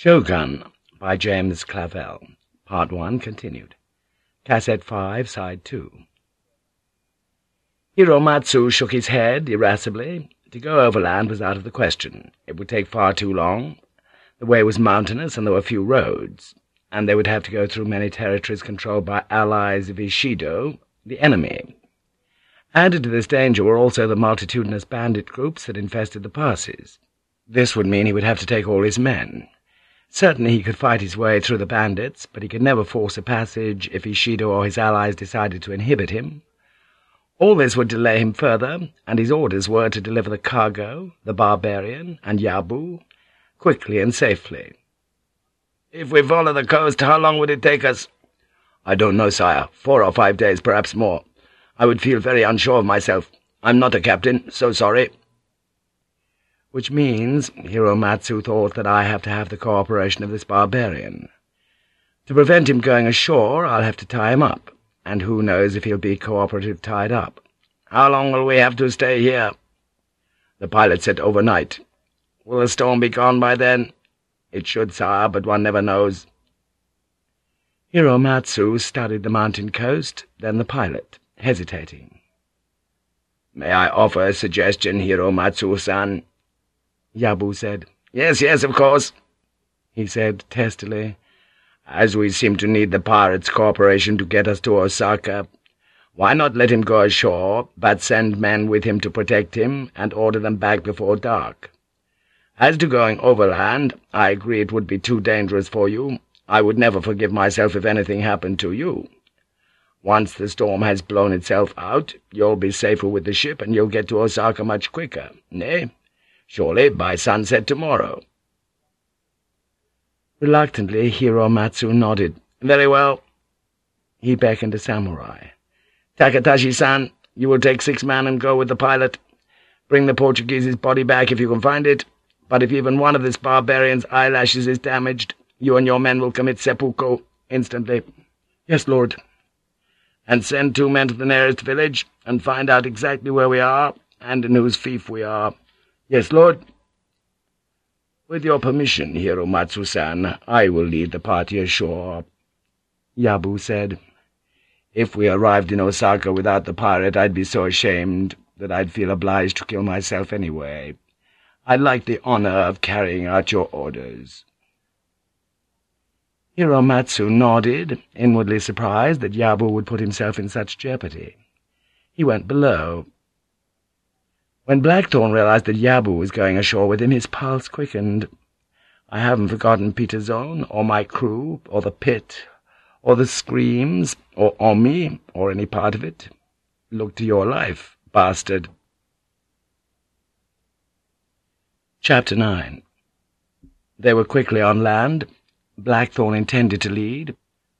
Shogun by James Clavell. Part 1 continued. Cassette 5, Side 2. Hiromatsu shook his head irascibly. To go overland was out of the question. It would take far too long. The way was mountainous, and there were few roads, and they would have to go through many territories controlled by allies of Ishido, the enemy. Added to this danger were also the multitudinous bandit groups that infested the passes. This would mean he would have to take all his men. Certainly he could fight his way through the bandits, but he could never force a passage if Ishido or his allies decided to inhibit him. All this would delay him further, and his orders were to deliver the cargo, the barbarian, and Yabu, quickly and safely. "'If we follow the coast, how long would it take us?' "'I don't know, sire. Four or five days, perhaps more. I would feel very unsure of myself. I'm not a captain, so sorry.' Which means, Hiromatsu thought, that I have to have the cooperation of this barbarian. To prevent him going ashore, I'll have to tie him up, and who knows if he'll be cooperative tied up. How long will we have to stay here? The pilot said overnight. Will the storm be gone by then? It should, sire, but one never knows. Hiromatsu studied the mountain coast, then the pilot, hesitating. May I offer a suggestion, Hiromatsu-san? Yabu said. "Yes, yes, of course," he said testily. "As we seem to need the pirates' cooperation to get us to Osaka, why not let him go ashore, but send men with him to protect him, and order them back before dark? As to going overland, I agree it would be too dangerous for you. I would never forgive myself if anything happened to you. Once the storm has blown itself out, you'll be safer with the ship, and you'll get to Osaka much quicker, nay, surely by sunset tomorrow. Reluctantly, Hiromatsu nodded. Very well. He beckoned a samurai. Takatashi-san, you will take six men and go with the pilot. Bring the Portuguese's body back if you can find it, but if even one of this barbarian's eyelashes is damaged, you and your men will commit seppuku instantly. Yes, Lord. And send two men to the nearest village, and find out exactly where we are, and in whose fief we are. Yes, Lord. With your permission, Hiromatsu-san, I will lead the party ashore. Yabu said, If we arrived in Osaka without the pirate, I'd be so ashamed that I'd feel obliged to kill myself anyway. I'd like the honor of carrying out your orders. Hiromatsu nodded, inwardly surprised that Yabu would put himself in such jeopardy. He went below, when Blackthorne realized that Yabu was going ashore with him, his pulse quickened. I haven't forgotten Pieterzoon, or my crew, or the pit, or the screams, or Omi, or any part of it. Look to your life, bastard. Chapter 9 They were quickly on land. Blackthorne intended to lead,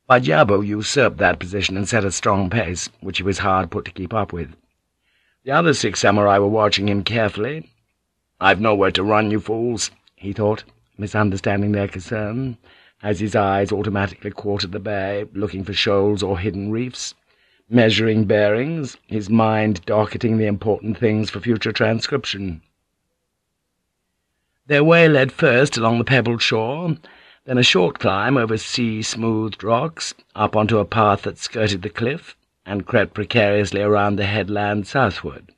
but Yabu usurped that position and set a strong pace, which he was hard put to keep up with. The other six samurai were watching him carefully. "'I've nowhere to run, you fools,' he thought, misunderstanding their concern, as his eyes automatically quartered the bay, looking for shoals or hidden reefs, measuring bearings, his mind docketing the important things for future transcription. Their way led first along the pebbled shore, then a short climb over sea-smoothed rocks, up onto a path that skirted the cliff, and crept precariously around the headland southward.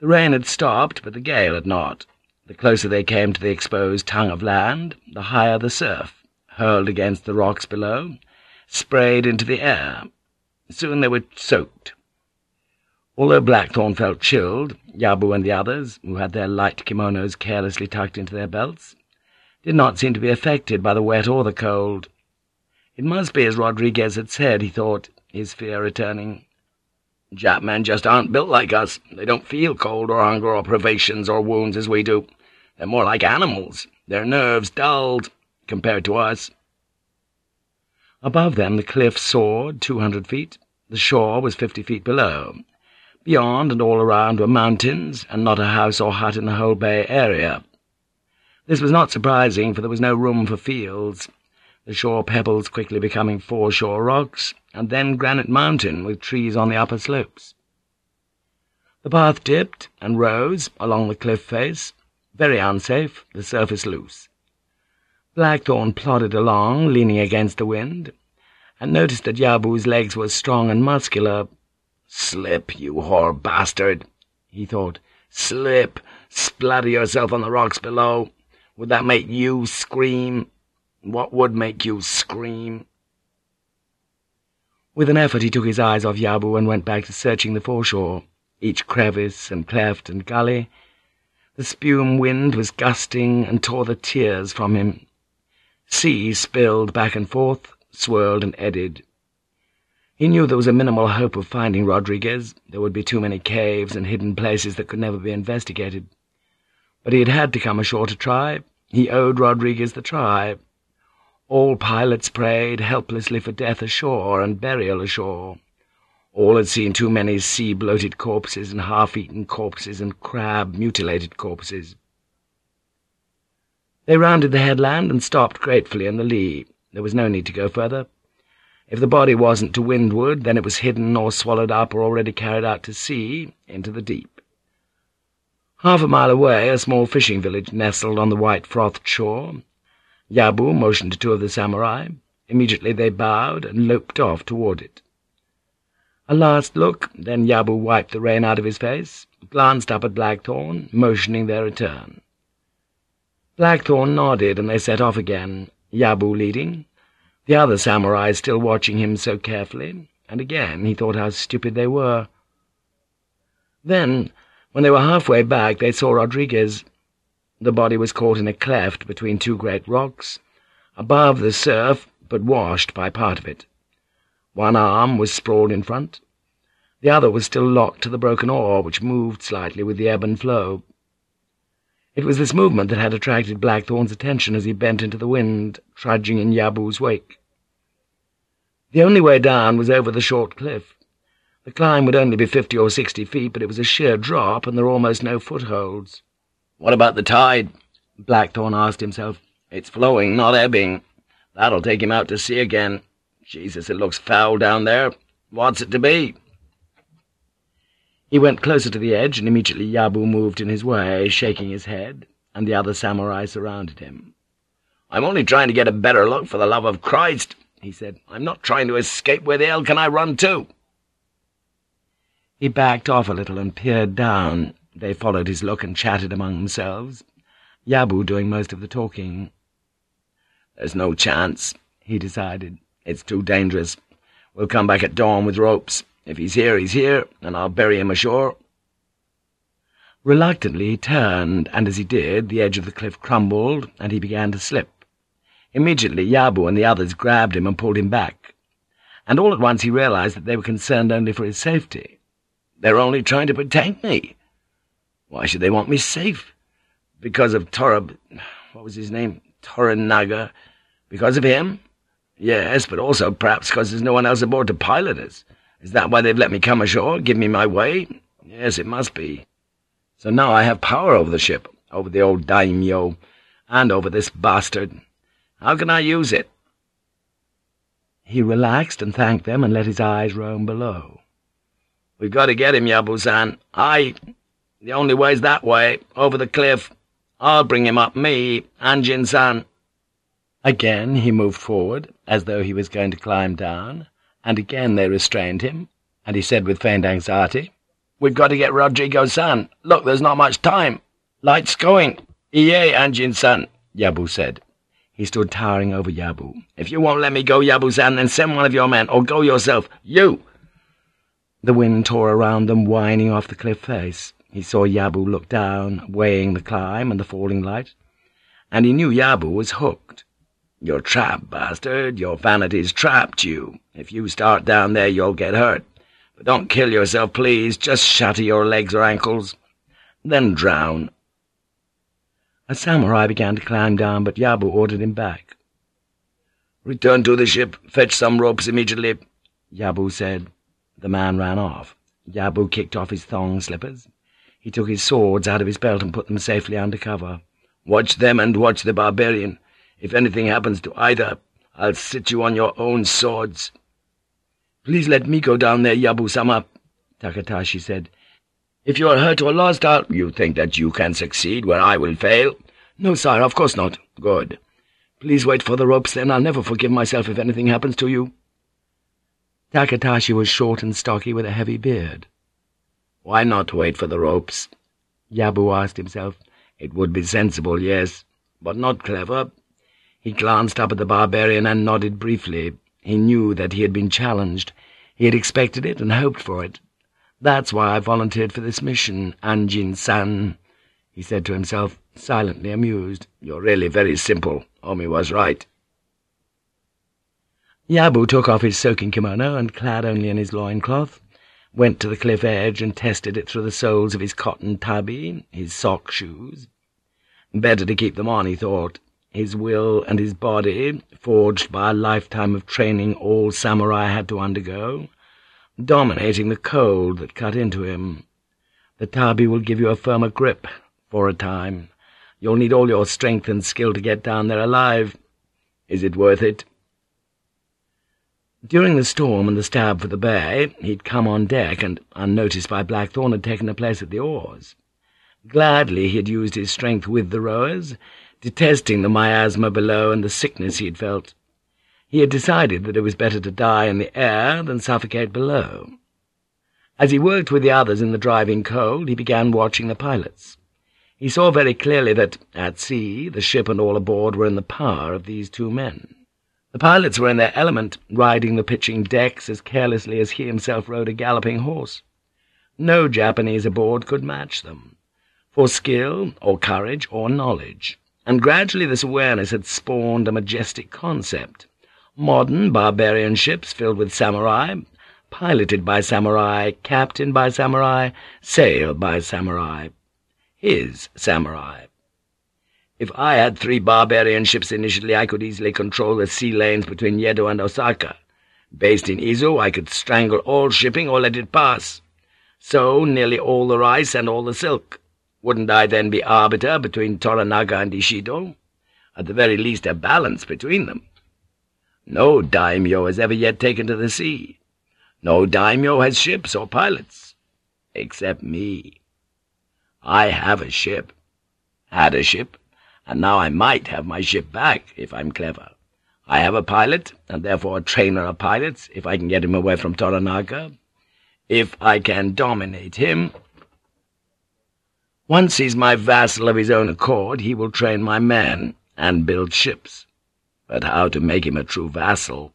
The rain had stopped, but the gale had not. The closer they came to the exposed tongue of land, the higher the surf, hurled against the rocks below, sprayed into the air. Soon they were soaked. Although Blackthorne felt chilled, Yabu and the others, who had their light kimonos carelessly tucked into their belts, did not seem to be affected by the wet or the cold. It must be as Rodriguez had said, he thought, his fear returning. Jap men just aren't built like us. They don't feel cold or hunger or privations or wounds as we do. They're more like animals, their nerves dulled, compared to us. Above them the cliff soared two hundred feet. The shore was fifty feet below. Beyond and all around were mountains, and not a house or hut in the whole bay area. This was not surprising, for there was no room for fields, the shore pebbles quickly becoming foreshore rocks, and then Granite Mountain with trees on the upper slopes. The path dipped and rose along the cliff face, very unsafe, the surface loose. Blackthorne plodded along, leaning against the wind, and noticed that Yabu's legs were strong and muscular. "'Slip, you whore bastard!' he thought. "'Slip! Splatter yourself on the rocks below! Would that make you scream? What would make you scream?' With an effort he took his eyes off Yabu and went back to searching the foreshore, each crevice and cleft and gully. The spume wind was gusting and tore the tears from him. Sea spilled back and forth, swirled and eddied. He knew there was a minimal hope of finding Rodriguez. There would be too many caves and hidden places that could never be investigated. But he had had to come ashore to try. He owed Rodriguez the try. All pilots prayed helplessly for death ashore and burial ashore. All had seen too many sea-bloated corpses and half-eaten corpses and crab-mutilated corpses. They rounded the headland and stopped gratefully in the lee. There was no need to go further. If the body wasn't to windward, then it was hidden or swallowed up or already carried out to sea, into the deep. Half a mile away, a small fishing village nestled on the white-frothed shore. Yabu motioned to two of the samurai. Immediately they bowed and loped off toward it. A last look, then Yabu wiped the rain out of his face, glanced up at Blackthorne, motioning their return. Blackthorne nodded, and they set off again, Yabu leading, the other samurai still watching him so carefully, and again he thought how stupid they were. Then, when they were halfway back, they saw Rodriguez. The body was caught in a cleft between two great rocks, above the surf, but washed by part of it. One arm was sprawled in front. The other was still locked to the broken oar, which moved slightly with the ebb and flow. It was this movement that had attracted Blackthorne's attention as he bent into the wind, trudging in Yabu's wake. The only way down was over the short cliff. The climb would only be fifty or sixty feet, but it was a sheer drop, and there were almost no footholds. "'What about the tide?' Blackthorne asked himself. "'It's flowing, not ebbing. That'll take him out to sea again. Jesus, it looks foul down there. What's it to be?' He went closer to the edge, and immediately Yabu moved in his way, shaking his head, and the other samurai surrounded him. "'I'm only trying to get a better look, for the love of Christ,' he said. "'I'm not trying to escape. Where the hell can I run to?' He backed off a little and peered down. They followed his look and chatted among themselves, Yabu doing most of the talking. "'There's no chance,' he decided. "'It's too dangerous. We'll come back at dawn with ropes. If he's here, he's here, and I'll bury him ashore.' Reluctantly he turned, and as he did, the edge of the cliff crumbled, and he began to slip. Immediately Yabu and the others grabbed him and pulled him back, and all at once he realized that they were concerned only for his safety. They're only trying to protect me. Why should they want me safe? Because of Torab... what was his name? Toranaga. Because of him? Yes, but also perhaps because there's no one else aboard to pilot us. Is that why they've let me come ashore, give me my way? Yes, it must be. So now I have power over the ship, over the old daimyo, and over this bastard. How can I use it?' He relaxed and thanked them and let his eyes roam below. "'We've got to get him, Yabu-san. I... The only way's that way, over the cliff. I'll bring him up, me, Anjin-san.' Again he moved forward, as though he was going to climb down, and again they restrained him, and he said with feigned anxiety, "'We've got to get Rodrigo-san. Look, there's not much time. Light's going. Iye, Anjin-san,' Yabu said. He stood towering over Yabu. "'If you won't let me go, Yabu-san, then send one of your men, or go yourself. You!' The wind tore around them, whining off the cliff face. He saw Yabu look down, weighing the climb and the falling light, and he knew Yabu was hooked. You're trapped, bastard. Your vanity's trapped you. If you start down there, you'll get hurt. But don't kill yourself, please. Just shatter your legs or ankles. Then drown. A samurai began to climb down, but Yabu ordered him back. Return to the ship. Fetch some ropes immediately, Yabu said. The man ran off. Yabu kicked off his thong slippers. He took his swords out of his belt and put them safely under cover. Watch them and watch the barbarian. If anything happens to either, I'll sit you on your own swords. Please let me go down there, Yabu-sama, Takatashi said. If you are hurt or lost, I'll— You think that you can succeed where I will fail? No, sire, of course not. Good. Please wait for the ropes, then. I'll never forgive myself if anything happens to you.' Takatashi was short and stocky with a heavy beard. "'Why not wait for the ropes?' Yabu asked himself. "'It would be sensible, yes, but not clever.' He glanced up at the barbarian and nodded briefly. He knew that he had been challenged. He had expected it and hoped for it. That's why I volunteered for this mission, Anjin-san, he said to himself, silently amused. You're really very simple. Omi was right. Yabu took off his soaking kimono and, clad only in his loincloth, went to the cliff edge and tested it through the soles of his cotton tabi, his sock shoes. Better to keep them on, he thought. His will and his body, forged by a lifetime of training all samurai had to undergo, dominating the cold that cut into him. The tabi will give you a firmer grip, for a time. You'll need all your strength and skill to get down there alive. Is it worth it?' During the storm and the stab for the bay, he'd come on deck and, unnoticed by Blackthorne, had taken a place at the oars. Gladly he had used his strength with the rowers, detesting the miasma below and the sickness he had felt. He had decided that it was better to die in the air than suffocate below. As he worked with the others in the driving cold, he began watching the pilots. He saw very clearly that, at sea, the ship and all aboard were in the power of these two men. The pilots were in their element, riding the pitching decks as carelessly as he himself rode a galloping horse. No Japanese aboard could match them, for skill, or courage, or knowledge, and gradually this awareness had spawned a majestic concept modern barbarian ships filled with samurai, piloted by samurai, captained by samurai, sailed by samurai. His samurai. If I had three barbarian ships initially, I could easily control the sea lanes between Yedo and Osaka. Based in Izu, I could strangle all shipping or let it pass. So nearly all the rice and all the silk. Wouldn't I then be arbiter between Toranaga and Ishido? At the very least a balance between them. No daimyo has ever yet taken to the sea. No daimyo has ships or pilots. Except me. I have a ship. Had a ship, and now I might have my ship back, if I'm clever. I have a pilot, and therefore a trainer of pilots, if I can get him away from Toranaga. If I can dominate him... Once he's my vassal of his own accord, he will train my men and build ships. But how to make him a true vassal?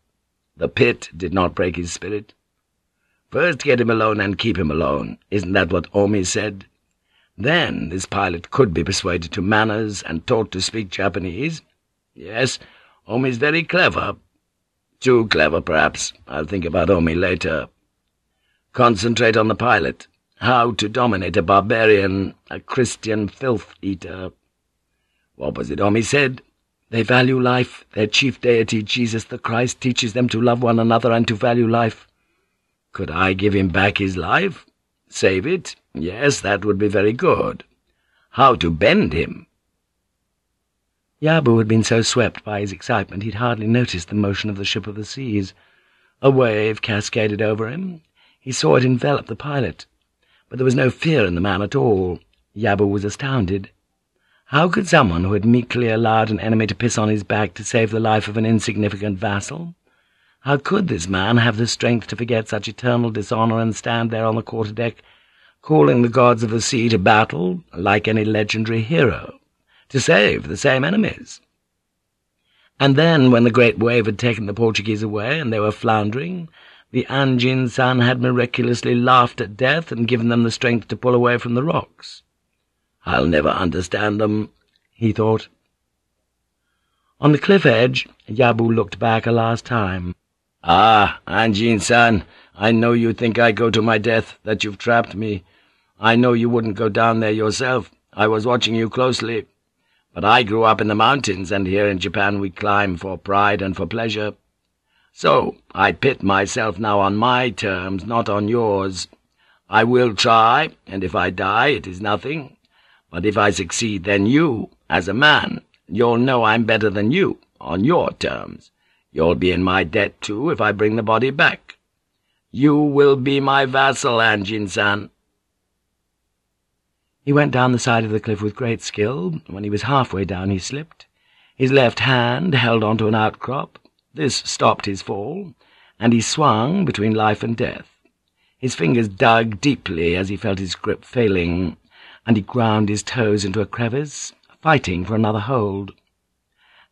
The pit did not break his spirit. First get him alone and keep him alone. Isn't that what Omi said? Then this pilot could be persuaded to manners and taught to speak Japanese. Yes, Omi's very clever. Too clever, perhaps. I'll think about Omi later. Concentrate on the pilot. How to dominate a barbarian, a Christian filth-eater. What was it Omi said? They value life. Their chief deity, Jesus the Christ, teaches them to love one another and to value life. Could I give him back his life? Save it? Yes, that would be very good. How to bend him? Yabu had been so swept by his excitement he'd hardly noticed the motion of the ship of the seas. A wave cascaded over him. He saw it envelop the pilot. But there was no fear in the man at all. Yabu was astounded. How could someone who had meekly allowed an enemy to piss on his back to save the life of an insignificant vassal? How could this man have the strength to forget such eternal dishonour and stand there on the quarter-deck, calling the gods of the sea to battle, like any legendary hero, to save the same enemies? And then, when the great wave had taken the Portuguese away and they were floundering, the Anjin-san had miraculously laughed at death and given them the strength to pull away from the rocks. I'll never understand them, he thought. On the cliff edge, Yabu looked back a last time. Ah, Anjin-san, I know you think I go to my death, that you've trapped me. I know you wouldn't go down there yourself. I was watching you closely. But I grew up in the mountains, and here in Japan we climb for pride and for pleasure. So I pit myself now on my terms, not on yours. I will try, and if I die, it is nothing. But if I succeed, then you, as a man, you'll know I'm better than you, on your terms. You'll be in my debt, too, if I bring the body back. You will be my vassal, Anjin-san.' He went down the side of the cliff with great skill. When he was halfway down he slipped. His left hand held onto an outcrop. This stopped his fall, and he swung between life and death. His fingers dug deeply as he felt his grip failing, and he ground his toes into a crevice, fighting for another hold.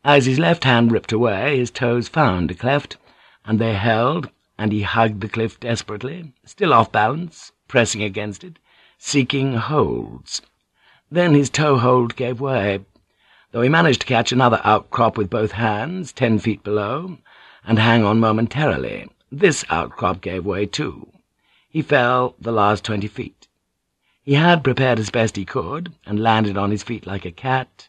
As his left hand ripped away, his toes found a cleft, and they held, and he hugged the cliff desperately, still off balance, pressing against it, seeking holds. Then his toe hold gave way, though he managed to catch another outcrop with both hands, ten feet below, and hang on momentarily. This outcrop gave way too. He fell the last twenty feet. He had prepared as best he could, and landed on his feet like a cat,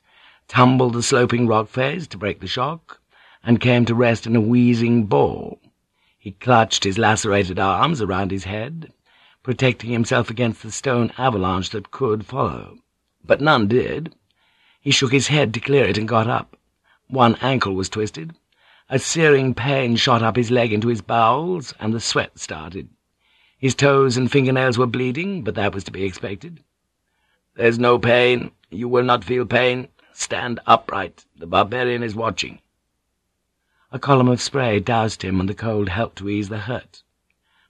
tumbled the sloping rock face to break the shock, and came to rest in a wheezing ball. He clutched his lacerated arms around his head, protecting himself against the stone avalanche that could follow. But none did. He shook his head to clear it and got up. One ankle was twisted. A searing pain shot up his leg into his bowels, and the sweat started. His toes and fingernails were bleeding, but that was to be expected. "'There's no pain. You will not feel pain. Stand upright. The barbarian is watching.' A column of spray doused him, and the cold helped to ease the hurt.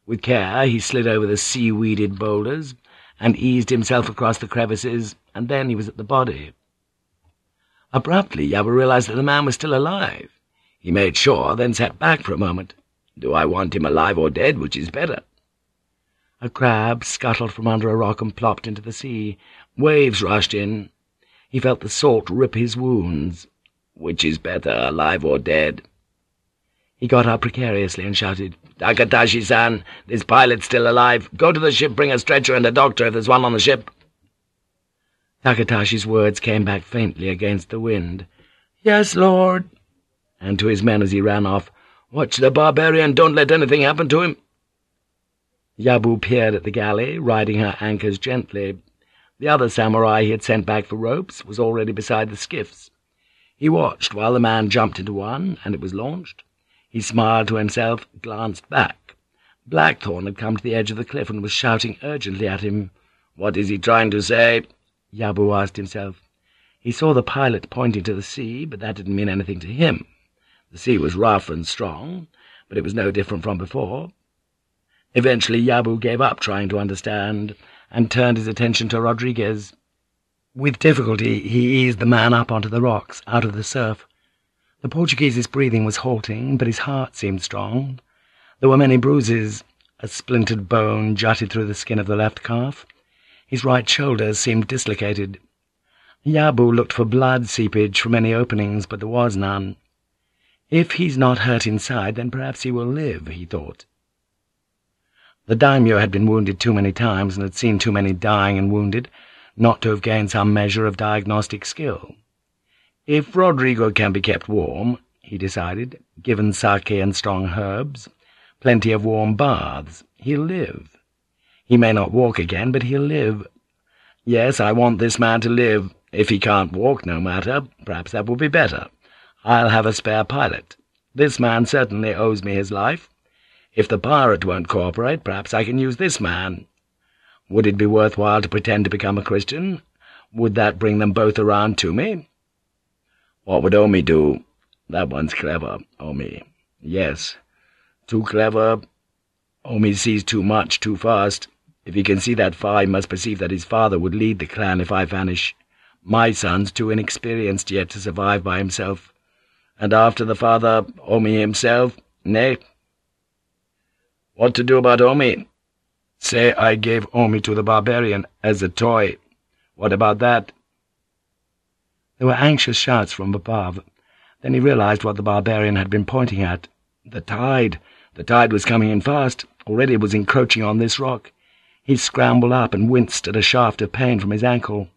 With care he slid over the seaweeded boulders, and eased himself across the crevices, and then he was at the body. Abruptly, Yabu realized that the man was still alive. He made sure, then sat back for a moment. Do I want him alive or dead, which is better? A crab scuttled from under a rock and plopped into the sea. Waves rushed in. He felt the salt rip his wounds. Which is better, alive or dead? He got up precariously and shouted, Takatashi-san, this pilot's still alive. Go to the ship, bring a stretcher and a doctor if there's one on the ship. Takatashi's words came back faintly against the wind. "'Yes, Lord.' And to his men as he ran off, "'Watch the barbarian, don't let anything happen to him.' Yabu peered at the galley, riding her anchors gently. The other samurai he had sent back for ropes was already beside the skiffs. He watched while the man jumped into one, and it was launched. He smiled to himself, glanced back. Blackthorne had come to the edge of the cliff and was shouting urgently at him. "'What is he trying to say?' Yabu asked himself. He saw the pilot pointing to the sea, but that didn't mean anything to him. The sea was rough and strong, but it was no different from before. Eventually Yabu gave up trying to understand, and turned his attention to Rodriguez. With difficulty he eased the man up onto the rocks, out of the surf. The Portuguese's breathing was halting, but his heart seemed strong. There were many bruises. A splintered bone jutted through the skin of the left calf. His right shoulder seemed dislocated. Yabu looked for blood seepage from any openings, but there was none. If he's not hurt inside, then perhaps he will live, he thought. The daimyo had been wounded too many times and had seen too many dying and wounded, not to have gained some measure of diagnostic skill. If Rodrigo can be kept warm, he decided, given sake and strong herbs, plenty of warm baths, he'll live. He may not walk again, but he'll live. Yes, I want this man to live. If he can't walk, no matter. Perhaps that will be better. I'll have a spare pilot. This man certainly owes me his life. If the pirate won't cooperate, perhaps I can use this man. Would it be worthwhile to pretend to become a Christian? Would that bring them both around to me? What would Omi do? That one's clever, Omi. Yes, too clever. Omi sees too much, too fast. If he can see that far, he must perceive that his father would lead the clan if I vanish. My son's too inexperienced yet to survive by himself. And after the father, Omi himself, nay. What to do about Omi? Say I gave Omi to the barbarian as a toy. What about that? There were anxious shouts from above. Then he realized what the barbarian had been pointing at. The tide. The tide was coming in fast. Already it was encroaching on this rock. He scrambled up and winced at a shaft of pain from his ankle.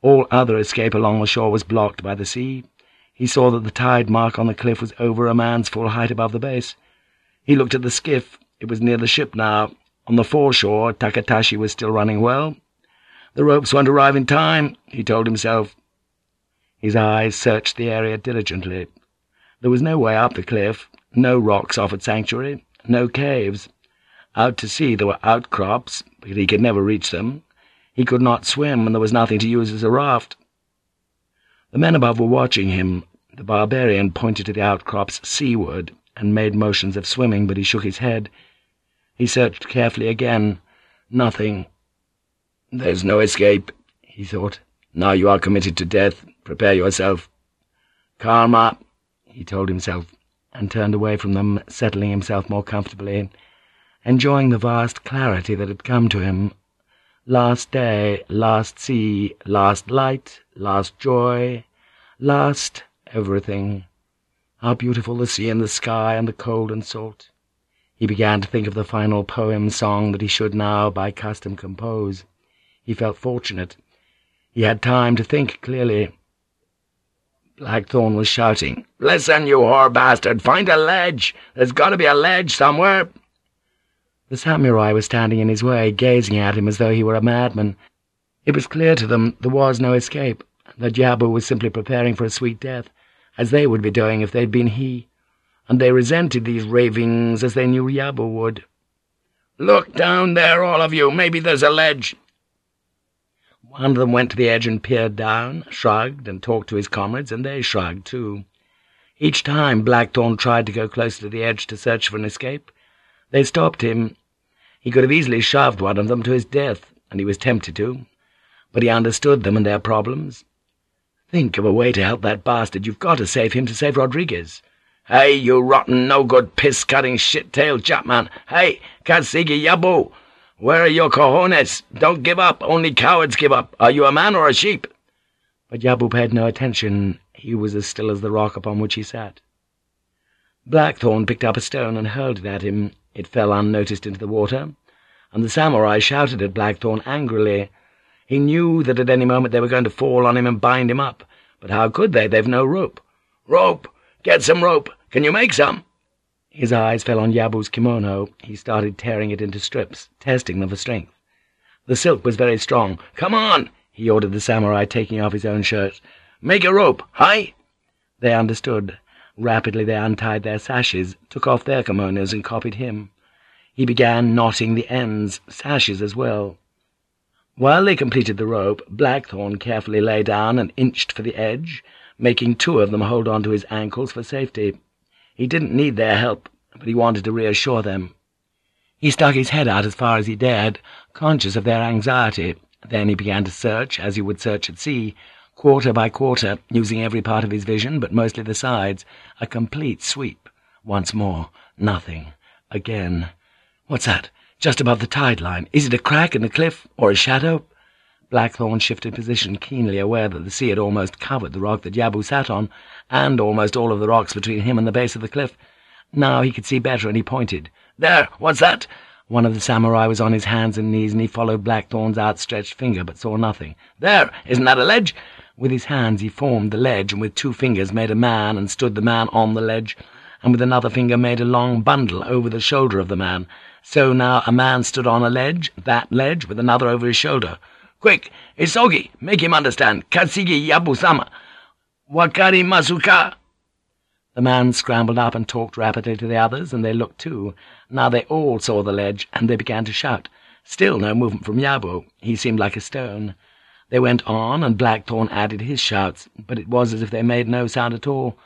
All other escape along the shore was blocked by the sea. He saw that the tide mark on the cliff was over a man's full height above the base. He looked at the skiff. It was near the ship now. On the foreshore, Takatashi was still running well. The ropes won't arrive in time, he told himself. His eyes searched the area diligently. There was no way up the cliff, no rocks offered sanctuary, no caves. Out to sea there were outcrops, but he could never reach them. He could not swim, and there was nothing to use as a raft. The men above were watching him. The barbarian pointed to the outcrops seaward and made motions of swimming, but he shook his head. He searched carefully again. Nothing. There's no escape, he thought. Now you are committed to death. Prepare yourself. Karma, he told himself, and turned away from them, settling himself more comfortably, enjoying the vast clarity that had come to him. Last day, last sea, last light, last joy, last everything. How beautiful the sea and the sky and the cold and salt. He began to think of the final poem song that he should now, by custom, compose. He felt fortunate. He had time to think clearly. Blackthorne was shouting, "'Listen, you whore bastard! Find a ledge! There's got to be a ledge somewhere!' The samurai was standing in his way, gazing at him as though he were a madman. It was clear to them there was no escape, that Yabu was simply preparing for a sweet death, as they would be doing if they'd been he, and they resented these ravings as they knew Yabu would. "'Look down there, all of you! Maybe there's a ledge!' One of them went to the edge and peered down, shrugged, and talked to his comrades, and they shrugged too. Each time Blackthorne tried to go closer to the edge to search for an escape, they stopped him. He could have easily shoved one of them to his death, and he was tempted to, but he understood them and their problems. Think of a way to help that bastard. You've got to save him to save Rodriguez. Hey, you rotten, no-good, piss-cutting, shit-tailed chapman! Hey, Kasigi Yabu! Where are your cojones? Don't give up. Only cowards give up. Are you a man or a sheep? But Yabu paid no attention. He was as still as the rock upon which he sat. Blackthorne picked up a stone and hurled it at him. It fell unnoticed into the water, and the samurai shouted at Blackthorne angrily. He knew that at any moment they were going to fall on him and bind him up. But how could they? They've no rope. Rope! Get some rope! Can you make some? His eyes fell on Yabu's kimono. He started tearing it into strips, testing them for strength. The silk was very strong. "'Come on!' he ordered the samurai, taking off his own shirt. "'Make a rope, hi!' They understood. Rapidly they untied their sashes, took off their kimonos, and copied him. He began knotting the ends, sashes as well. While they completed the rope, Blackthorne carefully lay down and inched for the edge, making two of them hold on to his ankles for safety. He didn't need their help, but he wanted to reassure them. He stuck his head out as far as he dared, conscious of their anxiety. Then he began to search, as he would search at sea, quarter by quarter, using every part of his vision, but mostly the sides, a complete sweep. Once more, nothing. Again. What's that? Just above the tide line. Is it a crack in the cliff, or a shadow? Blackthorne shifted position, keenly aware that the sea had almost covered the rock that Yabu sat on, and almost all of the rocks between him and the base of the cliff. Now he could see better, and he pointed. "'There! What's that?' One of the samurai was on his hands and knees, and he followed Blackthorne's outstretched finger, but saw nothing. "'There! Isn't that a ledge?' With his hands he formed the ledge, and with two fingers made a man, and stood the man on the ledge, and with another finger made a long bundle over the shoulder of the man. So now a man stood on a ledge, that ledge, with another over his shoulder. Quick, Isogi, make him understand. Kasigi Yabu-sama. Wakarimasu ka. The man scrambled up and talked rapidly to the others, and they looked too. Now they all saw the ledge, and they began to shout. Still no movement from Yabu. He seemed like a stone. They went on, and Blackthorne added his shouts, but it was as if they made no sound at all.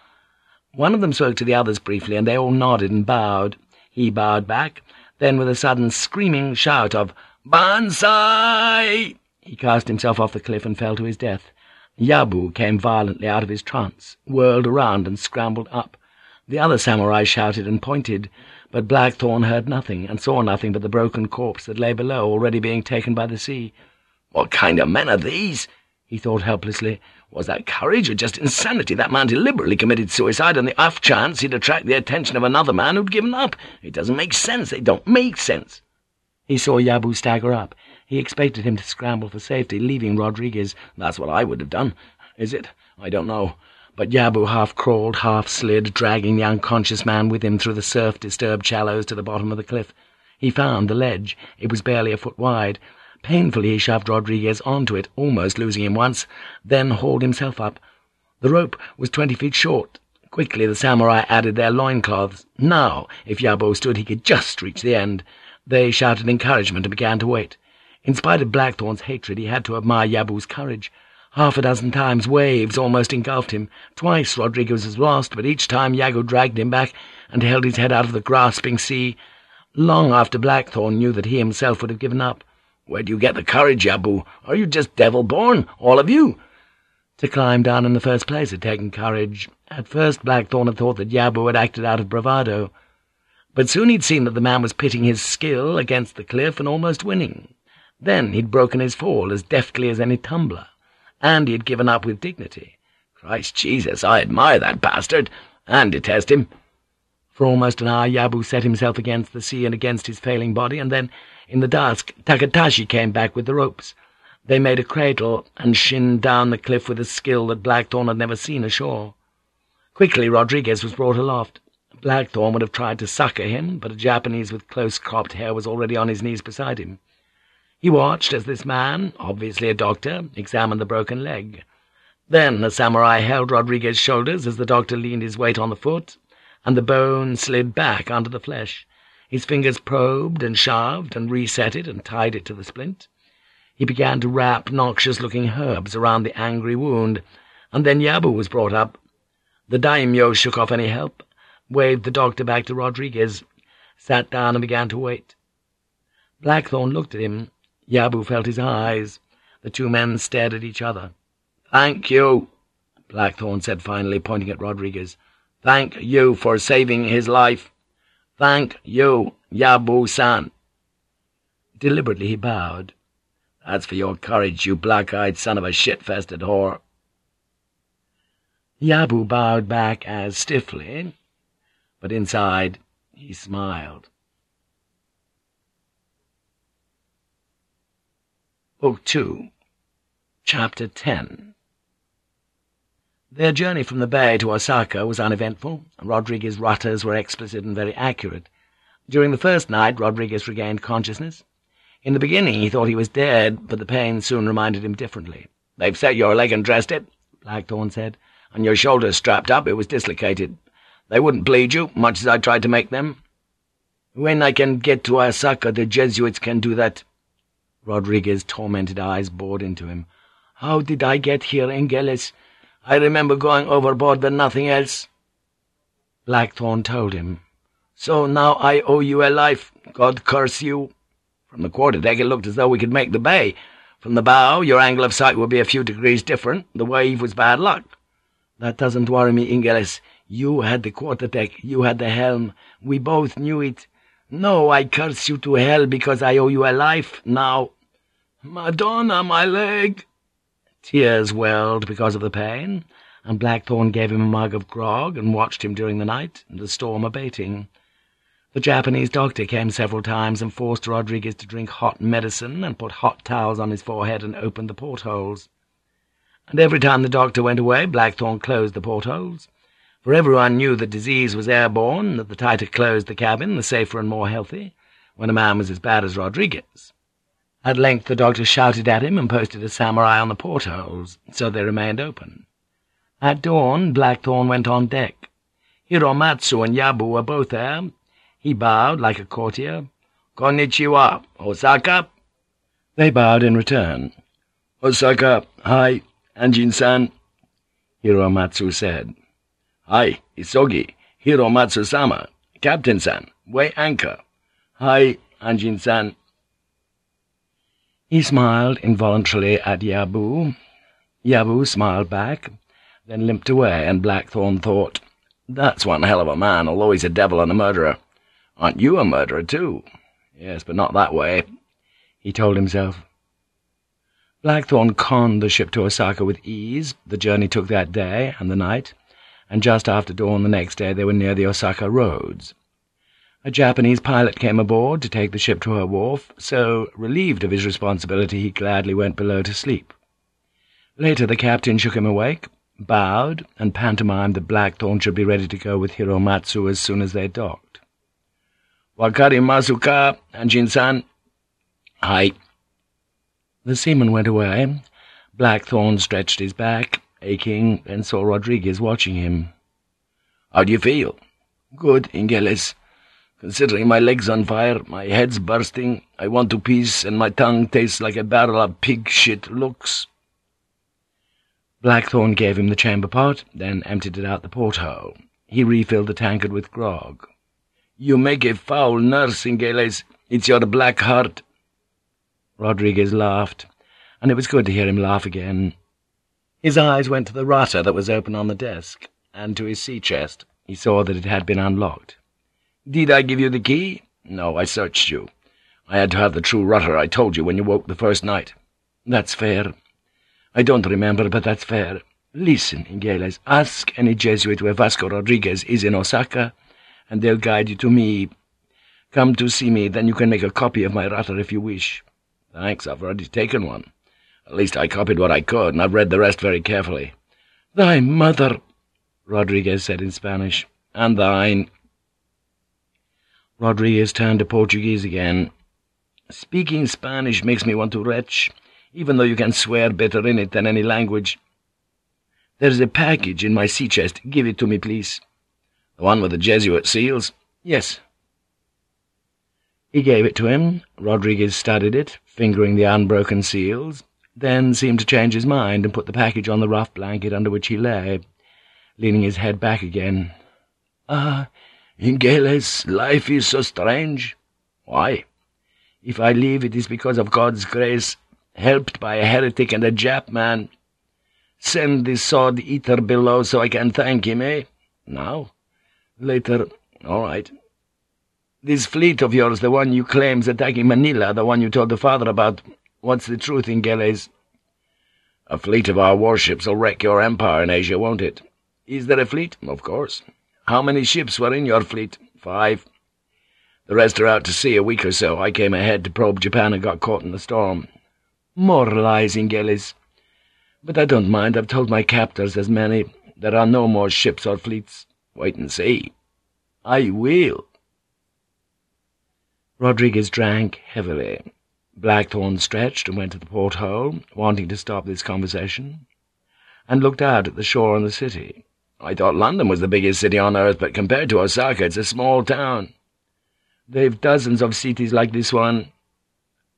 One of them spoke to the others briefly, and they all nodded and bowed. He bowed back, then with a sudden screaming shout of "Banzai!" He cast himself off the cliff and fell to his death. Yabu came violently out of his trance, whirled around and scrambled up. The other samurai shouted and pointed, but Blackthorne heard nothing and saw nothing but the broken corpse that lay below, already being taken by the sea. "What kind of men are these?" he thought helplessly. Was that courage or just insanity? That man deliberately committed suicide on the off chance he'd attract the attention of another man who'd given up. It doesn't make sense. They don't make sense. He saw Yabu stagger up. He expected him to scramble for safety, leaving Rodriguez. That's what I would have done. Is it? I don't know. But Yabu half crawled, half slid, dragging the unconscious man with him through the surf-disturbed shallows to the bottom of the cliff. He found the ledge. It was barely a foot wide. Painfully he shoved Rodriguez onto it, almost losing him once, then hauled himself up. The rope was twenty feet short. Quickly the samurai added their loincloths. Now, if Yabu stood, he could just reach the end. They shouted encouragement and began to wait. In spite of Blackthorne's hatred, he had to admire Yabu's courage. Half a dozen times waves almost engulfed him. Twice Rodriguez was lost, but each time Yabu dragged him back and held his head out of the grasping sea. Long after Blackthorne knew that he himself would have given up. "'Where do you get the courage, Yabu? Are you just devil-born, all of you?' To climb down in the first place had taken courage. At first Blackthorne had thought that Yabu had acted out of bravado. But soon he'd seen that the man was pitting his skill against the cliff and almost winning. Then he'd broken his fall as deftly as any tumbler and he had given up with dignity. Christ Jesus, I admire that bastard, and detest him. For almost an hour Yabu set himself against the sea and against his failing body, and then, in the dusk, Takatashi came back with the ropes. They made a cradle and shinned down the cliff with a skill that Blackthorne had never seen ashore. Quickly Rodriguez was brought aloft. Blackthorne would have tried to succour him, but a Japanese with close-cropped hair was already on his knees beside him. He watched as this man, obviously a doctor, examined the broken leg. Then the samurai held Rodriguez's shoulders as the doctor leaned his weight on the foot, and the bone slid back under the flesh. His fingers probed and shaved and reset it and tied it to the splint. He began to wrap noxious-looking herbs around the angry wound, and then Yabu was brought up. The daimyo shook off any help, waved the doctor back to Rodriguez, sat down and began to wait. Blackthorne looked at him, Yabu felt his eyes. The two men stared at each other. "'Thank you,' Blackthorne said finally, pointing at Rodriguez. "'Thank you for saving his life. Thank you, Yabu-san.' Deliberately he bowed. "'That's for your courage, you black-eyed son of a shit-fested whore.' Yabu bowed back as stiffly, but inside he smiled. Book 2 Chapter 10 Their journey from the bay to Osaka was uneventful. Rodriguez's rutters were explicit and very accurate. During the first night, Rodriguez regained consciousness. In the beginning he thought he was dead, but the pain soon reminded him differently. "'They've set your leg and dressed it,' Blackthorne said, "'and your shoulders strapped up. It was dislocated. They wouldn't bleed you, much as I tried to make them. When I can get to Osaka, the Jesuits can do that.' Rodriguez's tormented eyes bored into him. "'How did I get here, Ingeles? I remember going overboard, but nothing else.' Blackthorne told him. "'So now I owe you a life. God curse you.' From the quarter-deck it looked as though we could make the bay. From the bow, your angle of sight would be a few degrees different. The wave was bad luck.' "'That doesn't worry me, Ingeles. You had the quarter-deck, you had the helm. We both knew it. No, I curse you to hell because I owe you a life. Now, Madonna, my leg! Tears welled because of the pain, and Blackthorne gave him a mug of grog and watched him during the night, the storm abating. The Japanese doctor came several times and forced Rodriguez to drink hot medicine and put hot towels on his forehead and opened the portholes. And every time the doctor went away, Blackthorne closed the portholes, for everyone knew that disease was airborne, that the tighter closed the cabin, the safer and more healthy, when a man was as bad as Rodriguez. At length the doctor shouted at him and posted a samurai on the portholes, so they remained open. At dawn, Blackthorne went on deck. Hiromatsu and Yabu were both there. He bowed like a courtier. Konnichiwa, Osaka. They bowed in return. Osaka, hi, Anjin-san, Hiromatsu said. Hi, Isogi, Hiromatsu-sama, Captain-san, weigh anchor. Hi, Anjin-san. He smiled involuntarily at Yabu. Yabu smiled back, then limped away, and Blackthorne thought, That's one hell of a man, although he's a devil and a murderer. Aren't you a murderer, too? Yes, but not that way, he told himself. Blackthorne conned the ship to Osaka with ease. The journey took that day and the night, and just after dawn the next day they were near the Osaka roads. A Japanese pilot came aboard to take the ship to her wharf, so, relieved of his responsibility, he gladly went below to sleep. Later the captain shook him awake, bowed, and pantomimed that Blackthorne should be ready to go with Hiromatsu as soon as they docked. "'Wakarimasu ka, Anjin-san?' "'Hi.' The seaman went away. Blackthorne stretched his back, aching, and saw Rodriguez watching him. "'How do you feel?' "'Good, Ingeles. Considering my leg's on fire, my head's bursting, I want to piece, and my tongue tastes like a barrel of pig shit looks. Blackthorne gave him the chamber pot, then emptied it out the porthole. He refilled the tankard with grog. "'You make a foul nurse, Ingeles. It's your black heart.' Rodriguez laughed, and it was good to hear him laugh again. His eyes went to the rutter that was open on the desk, and to his sea chest. He saw that it had been unlocked. "'Did I give you the key?' "'No, I searched you. I had to have the true rutter I told you when you woke the first night.' "'That's fair. I don't remember, but that's fair. Listen, Ingeles, ask any Jesuit where Vasco Rodriguez is in Osaka, and they'll guide you to me. Come to see me, then you can make a copy of my rutter if you wish.' "'Thanks, I've already taken one. At least I copied what I could, and I've read the rest very carefully. Thy mother, Rodriguez said in Spanish, and thine. Rodriguez turned to Portuguese again. Speaking Spanish makes me want to retch, even though you can swear better in it than any language. There's a package in my sea chest. Give it to me, please. The one with the Jesuit seals? Yes. He gave it to him. Rodriguez studied it, fingering the unbroken seals then seemed to change his mind and put the package on the rough blanket under which he lay, leaning his head back again. Ah, Ingeles, life is so strange. Why? If I live, it is because of God's grace, helped by a heretic and a Jap man. Send the sword eater below so I can thank him, eh? Now? Later. All right. This fleet of yours, the one you claim's attacking Manila, the one you told the father about, What's the truth, Ingeles? A fleet of our warships'll wreck your empire in Asia, won't it? Is there a fleet? Of course. How many ships were in your fleet? Five. The rest are out to sea a week or so. I came ahead to probe Japan and got caught in the storm. Moralizing, Ingeles. But I don't mind. I've told my captors as many. There are no more ships or fleets. Wait and see. I will. Rodriguez drank heavily. Blackthorne stretched and went to the porthole, wanting to stop this conversation, and looked out at the shore and the city. I thought London was the biggest city on earth, but compared to Osaka, it's a small town. They've dozens of cities like this one,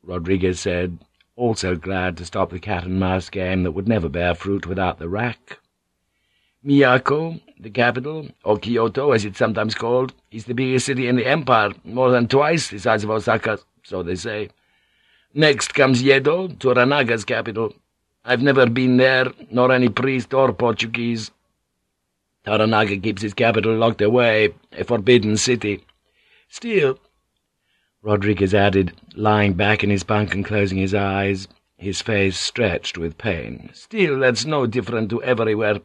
Rodriguez said, also glad to stop the cat-and-mouse game that would never bear fruit without the rack. Miyako, the capital, or Kyoto as it's sometimes called, is the biggest city in the empire, more than twice the size of Osaka, so they say. Next comes Yedo, Toranaga's capital. I've never been there, nor any priest or Portuguese. Toranaga keeps his capital locked away, a forbidden city. Still, Rodriguez added, lying back in his bunk and closing his eyes, his face stretched with pain. Still, that's no different to everywhere.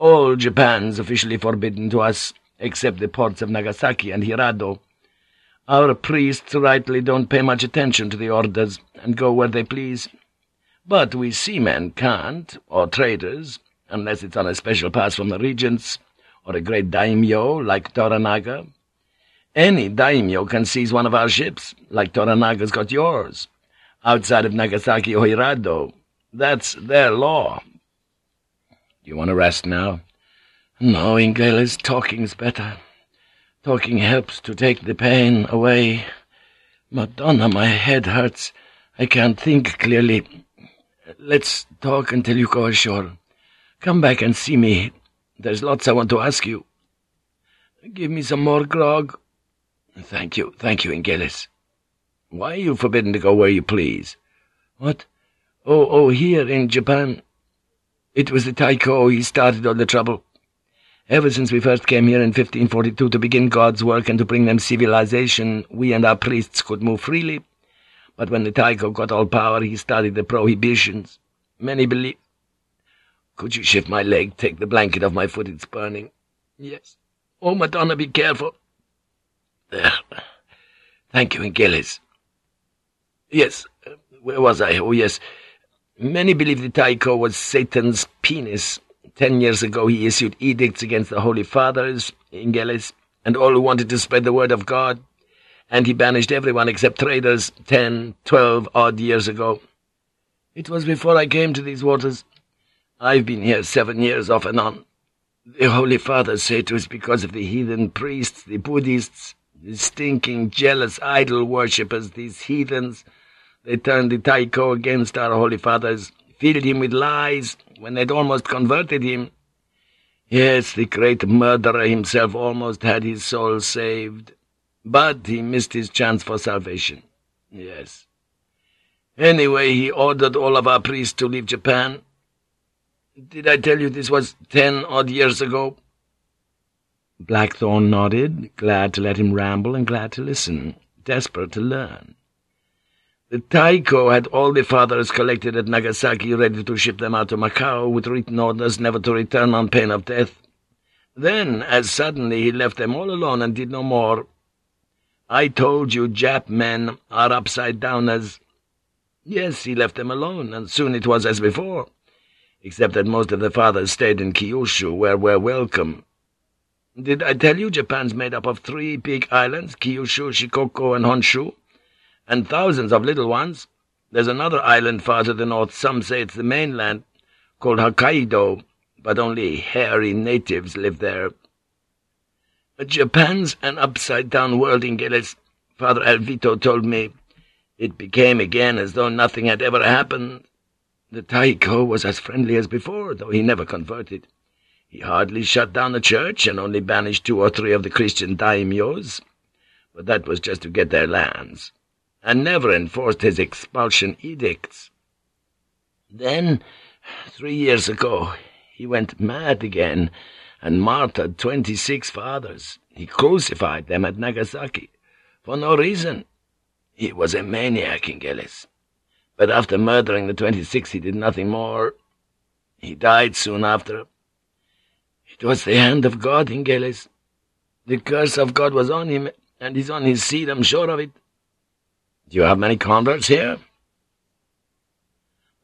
All Japan's officially forbidden to us, except the ports of Nagasaki and Hirado. Our priests rightly don't pay much attention to the orders, and go where they please. But we seamen can't, or traders, unless it's on a special pass from the regents, or a great daimyo like Toranaga. Any daimyo can seize one of our ships, like Toranaga's got yours, outside of Nagasaki or Hirado. That's their law. Do you want to rest now? No, Ingeles, talking's better. Talking helps to take the pain away. Madonna, my head hurts. I can't think clearly. Let's talk until you go ashore. Come back and see me. There's lots I want to ask you. Give me some more grog. Thank you, thank you, Ingeles. Why are you forbidden to go where you please? What? Oh, oh, here in Japan. It was the Taiko, he started all the trouble. Ever since we first came here in 1542 to begin God's work and to bring them civilization, we and our priests could move freely. But when the Taiko got all power, he started the prohibitions. Many believe... Could you shift my leg, take the blanket off my foot, it's burning. Yes. Oh, Madonna, be careful. There. Thank you, Ingeles. Yes, uh, where was I? Oh, yes. Many believe the Taiko was Satan's penis, Ten years ago he issued edicts against the Holy Fathers, Ingeles, and all who wanted to spread the word of God, and he banished everyone except traders ten, twelve odd years ago. It was before I came to these waters. I've been here seven years off and on. The Holy Fathers say it was because of the heathen priests, the Buddhists, the stinking, jealous idol worshippers, these heathens. They turned the Taiko against our Holy Fathers, filled him with lies when they'd almost converted him. Yes, the great murderer himself almost had his soul saved, but he missed his chance for salvation. Yes. Anyway, he ordered all of our priests to leave Japan. Did I tell you this was ten odd years ago? Blackthorne nodded, glad to let him ramble and glad to listen, desperate to learn. The Taiko had all the fathers collected at Nagasaki ready to ship them out to Macao with written orders never to return on pain of death. Then, as suddenly, he left them all alone and did no more. I told you Jap men are upside down as... Yes, he left them alone, and soon it was as before, except that most of the fathers stayed in Kyushu, where we're welcome. Did I tell you Japan's made up of three big islands, Kyushu, Shikoku, and Honshu? and thousands of little ones. There's another island far to the north, some say it's the mainland, called Hokkaido, but only hairy natives live there. Japan's an upside-down world, Ingeles. Father Alvito told me. It became again as though nothing had ever happened. The Taiko was as friendly as before, though he never converted. He hardly shut down the church and only banished two or three of the Christian daimyos, but that was just to get their lands and never enforced his expulsion edicts. Then, three years ago, he went mad again and martyred twenty-six fathers. He crucified them at Nagasaki, for no reason. He was a maniac, Ingeles. But after murdering the twenty-six, he did nothing more. He died soon after. It was the hand of God, Ingeles. The curse of God was on him, and he's on his seat, I'm sure of it. Do you have many converts here?'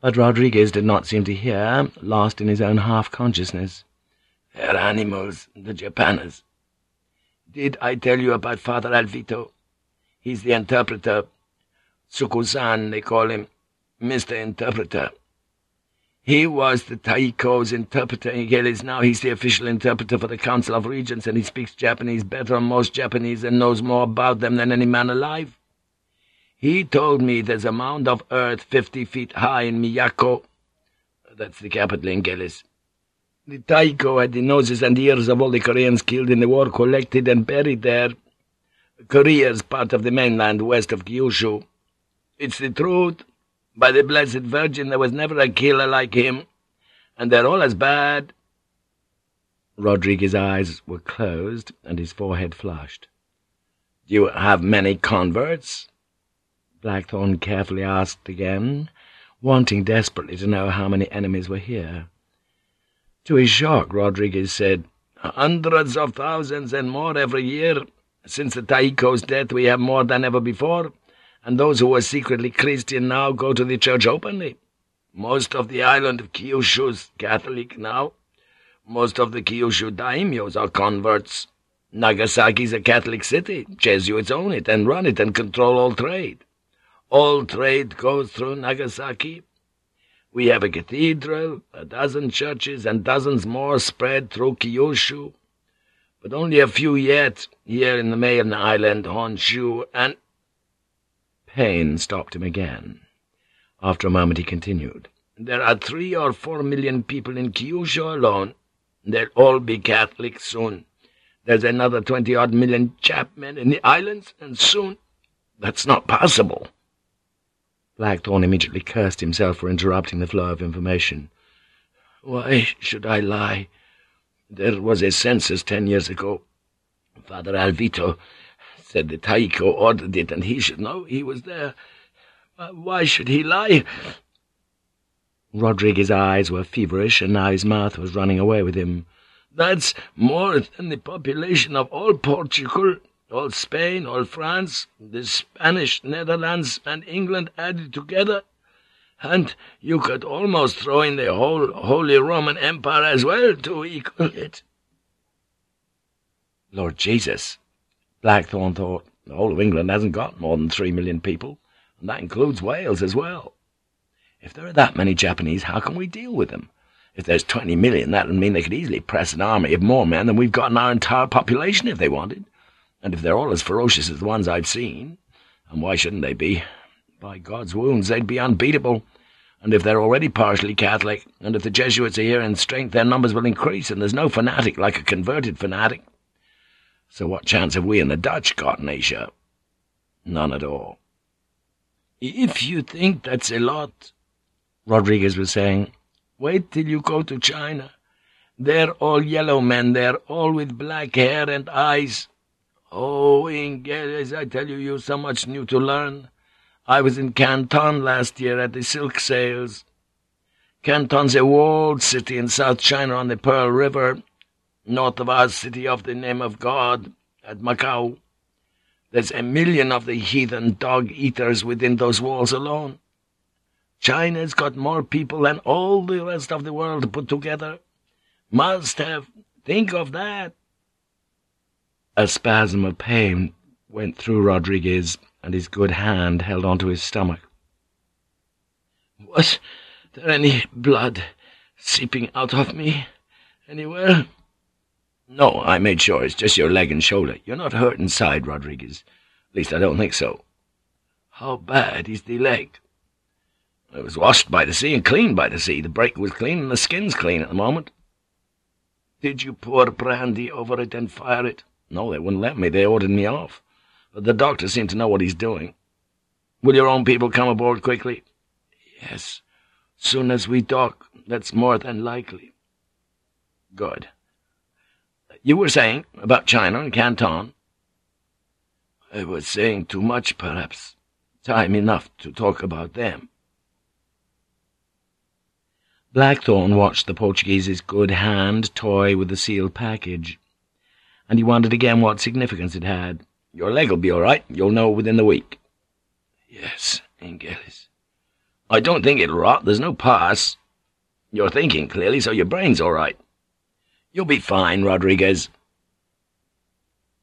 But Rodriguez did not seem to hear, lost in his own half-consciousness. "'They're animals, the Japanese. Did I tell you about Father Alvito? He's the interpreter. Tsukku-san, they call him. Mr. Interpreter. He was the Taiko's interpreter Ingeles. Now he's the official interpreter for the Council of Regents, and he speaks Japanese better than most Japanese and knows more about them than any man alive. He told me there's a mound of earth fifty feet high in Miyako. That's the capital Ingeles. The Taiko had the noses and ears of all the Koreans killed in the war collected and buried there. Korea's part of the mainland west of Kyushu. It's the truth. By the Blessed Virgin, there was never a killer like him. And they're all as bad. Rodriguez's eyes were closed, and his forehead flushed. Do you have many converts? Blackthorne carefully asked again, wanting desperately to know how many enemies were here. To his shock, Rodriguez said, Hundreds of thousands and more every year. Since the Taiko's death we have more than ever before, and those who were secretly Christian now go to the church openly. Most of the island of Kyushu's Catholic now. Most of the Kyushu daimyos are converts. Nagasaki's a Catholic city. Jesuits own it and run it and control all trade. All trade goes through Nagasaki. We have a cathedral, a dozen churches, and dozens more spread through Kyushu, but only a few yet here in the main island, Honshu, and— Pain stopped him again. After a moment he continued. There are three or four million people in Kyushu alone. They'll all be Catholics soon. There's another twenty-odd million Chapmen in the islands, and soon— That's not possible. Blackthorne immediately cursed himself for interrupting the flow of information. Why should I lie? There was a census ten years ago. Father Alvito said the Taiko ordered it, and he should know he was there. Uh, why should he lie? Rodriguez's eyes were feverish, and now his mouth was running away with him. That's more than the population of all Portugal all Spain, all France, the Spanish, Netherlands, and England added together, and you could almost throw in the whole Holy Roman Empire as well to equal it. Lord Jesus, Blackthorne thought, the whole of England hasn't got more than three million people, and that includes Wales as well. If there are that many Japanese, how can we deal with them? If there's twenty million, that would mean they could easily press an army of more men than we've got in our entire population if they wanted. And if they're all as ferocious as the ones I've seen, and why shouldn't they be? By God's wounds, they'd be unbeatable. and if they're already partially Catholic, and if the Jesuits are here in strength, their numbers will increase, and there's no fanatic like a converted fanatic. So what chance have we and the Dutch got in Asia? None at all. If you think that's a lot, Rodriguez was saying, wait till you go to China. They're all yellow men there, all with black hair and eyes. Oh, Ingeles, I tell you, you've so much new to learn. I was in Canton last year at the silk sales. Canton's a walled city in South China on the Pearl River, north of our city of the name of God, at Macau. There's a million of the heathen dog-eaters within those walls alone. China's got more people than all the rest of the world put together. Must have. Think of that. A spasm of pain went through Rodriguez, and his good hand held onto his stomach. Was there any blood seeping out of me anywhere? No, I made sure. It's just your leg and shoulder. You're not hurt inside, Rodriguez. At least I don't think so. How bad is the leg? It was washed by the sea and cleaned by the sea. The break was clean and the skin's clean at the moment. Did you pour brandy over it and fire it? No, they wouldn't let me. They ordered me off. But the doctor seemed to know what he's doing. Will your own people come aboard quickly? Yes. Soon as we dock, that's more than likely. Good. You were saying about China and Canton? I was saying too much, perhaps. Time enough to talk about them. Blackthorne watched the Portuguese's good hand toy with the sealed package, and he wondered again what significance it had. Your leg'll be all right. You'll know within the week. Yes, Ingeles. I don't think it'll rot. There's no pass. You're thinking clearly, so your brain's all right. You'll be fine, Rodriguez.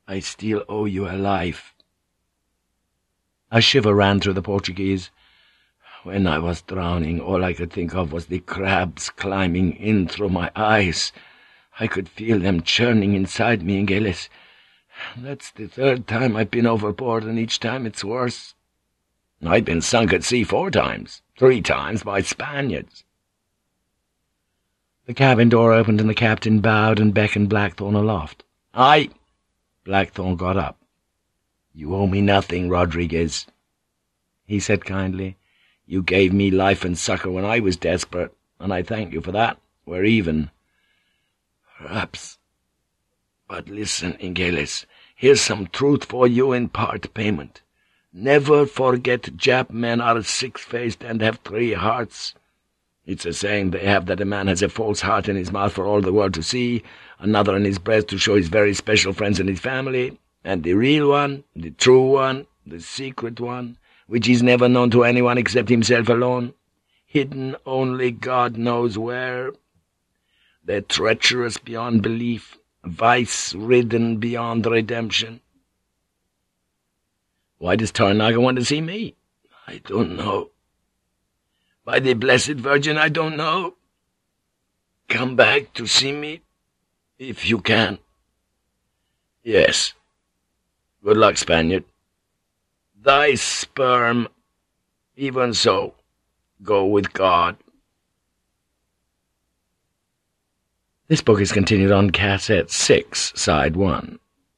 I still owe you a life. A shiver ran through the Portuguese. When I was drowning, all I could think of was the crabs climbing in through my eyes. I could feel them churning inside me, Ingeles. That's the third time I've been overboard, and each time it's worse. I've been sunk at sea four times, three times by Spaniards. The cabin door opened, and the captain bowed and beckoned Blackthorne aloft. Aye. Blackthorne got up. You owe me nothing, Rodriguez, he said kindly. You gave me life and succor when I was desperate, and I thank you for that. We're even. Perhaps. But listen, Ingeles, here's some truth for you in part payment. Never forget Jap men are six-faced and have three hearts. It's a saying they have that a man has a false heart in his mouth for all the world to see, another in his breast to show his very special friends and his family, and the real one, the true one, the secret one, which is never known to anyone except himself alone, hidden only God knows where. They're treacherous beyond belief, vice-ridden beyond redemption. Why does Toranaga want to see me? I don't know. By the Blessed Virgin, I don't know. Come back to see me, if you can. Yes. Good luck, Spaniard. Thy sperm, even so, go with God. This book is continued on cassette 6, side 1.